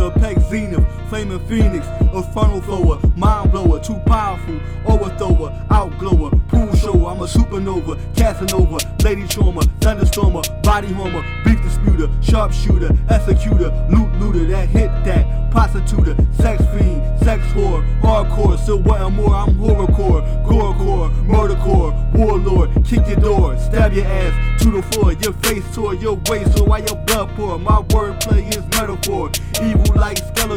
to apex zenith, flaming phoenix, a funnel thrower, mind blower, too powerful, overthrower, outglower, pool shower. I'm a supernova, Casanova, lady trauma, thunderstormer, body homer, beef disputer, sharpshooter, executor, loot looter, that hit that, prostituter, sex fiend, sex whore, hardcore, still wanting more. I'm horrorcore, gorecore, murdercore, warlord, kick your door, stab your ass to the floor, your face toward your waist, so why your blood pour? My wordplay is metaphor,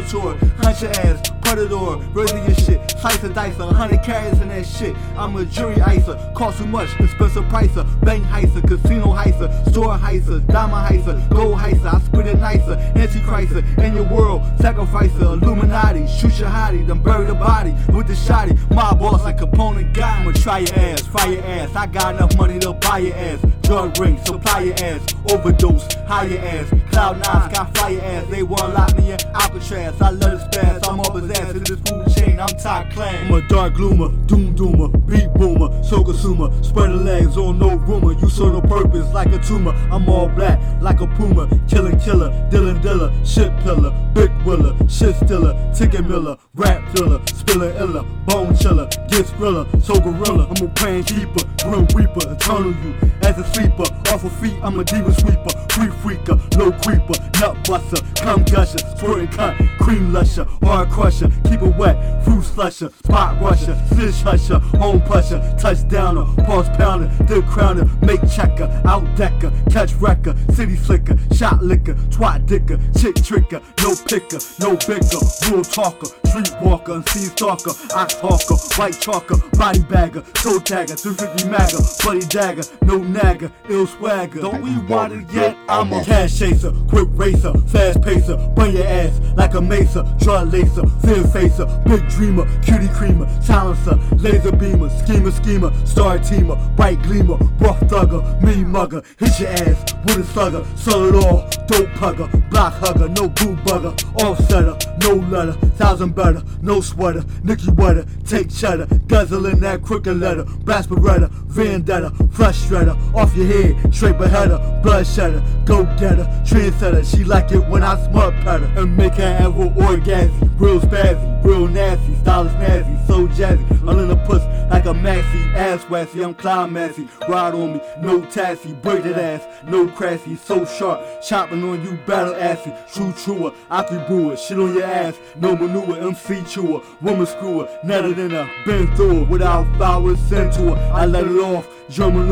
Skeletor, hunt your ass, predator, raising your shit, slice and dice, a hundred carats in that shit. I'm a jury icer, cost too much, expensive pricer, bank heiser, casino heiser, store heiser, diamond heiser, gold heiser, I spit it nicer, antichrist in your world, sacrificer, Illuminati, shoot your hottie, then bury the body with the shotty. My boss like Capone guy, I'ma try your ass, fry your ass. I got enough money to buy your ass. Drug ring, supply your ass, overdose, high your ass. Cloud nine, sky fly your ass. They wanna lock me in Alcatraz. I love the spaz, I'm his ass in this food chain. I'm top clan. I'm a dark gloomer, doom doomer, beat boomer, soul consumer. Spread the legs on no rumor. You serve no purpose like a tumor. I'm all black like a puma, killing killer, Dylan Diller, shit pillar, big willer, shit stiller, ticket miller, rap thriller, spiller iller, bone chiller, get thriller, so gorilla. I'm a pain keeper, grim reaper, eternal you as a sleeper. Off of feet, I'm a demon sweeper, free freaker, low creeper, nut buster, cum gusher, squirting cunt, cream lusher, hard crusher, keep it wet, fruit slusher, spot rusher, fish husher, home pusher, touchdowner, pulse pounder, dick crowner, make checker, out decker, catch wrecker, city slicker, shot licker, twat dicker, chick tricker, no picker, no bicker, rule talker, streetwalker, unseen stalker, ox hawker, white chalker, body bagger, toe tagger, 350 magger, bloody dagger, no nagger, ill swagger. Don't we want it yet? I'm a cash chaser, quick racer, fast pacer, burn your ass like a mesa, drug lacer, thin facer, big dreamer, cutie creamer, silencer, laser beamer, schemer, schemer, star teamer, bright gleamer, rough thugger, mean mugger, hit your ass with a slugger, sell it all, dope pugger, block hugger, no boo bugger, offsetter, no letter, thousand better, no sweater, Nicky Wetter, take cheddar, guzzling that crooked letter, brass beretta, vendetta, flush shredder, off your head, straight beheader, blood shedder, go getter, trendsetter, she like it when I smut petter, and make her have ever orgasm, real spazzy, real nasty, stylish nasty, so jazzy, all in puss like a maxi, ass waxy, I'm climaxy, ride on me, no taxi, break ass, no crassy, so sharp, chopping on you, battle assy, true truer, Aki brewer, shit on your ass, no manure, MC chewer, woman screwer, netter than a been through it, without flowers sent to her, I let it off, German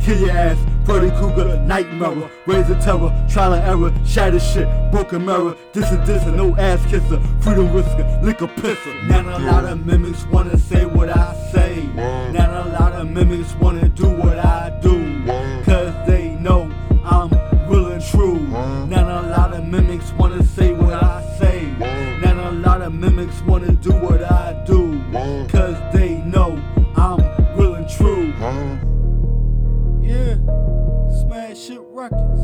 kill your ass, Freddy Krueger, nightmare, a terror, trial and error, shatter shit, broken mirror, this and this, and no ass kisser, freedom risker, lick a pisser. Not a lot of mimics wanna say what I them niggas wanna do what I do. Cause they know I'm real and true. Not a lot of mimics wanna say what I say. Not a lot of mimics wanna do what I do. Cause they know I'm real and true. Yeah, smash it records.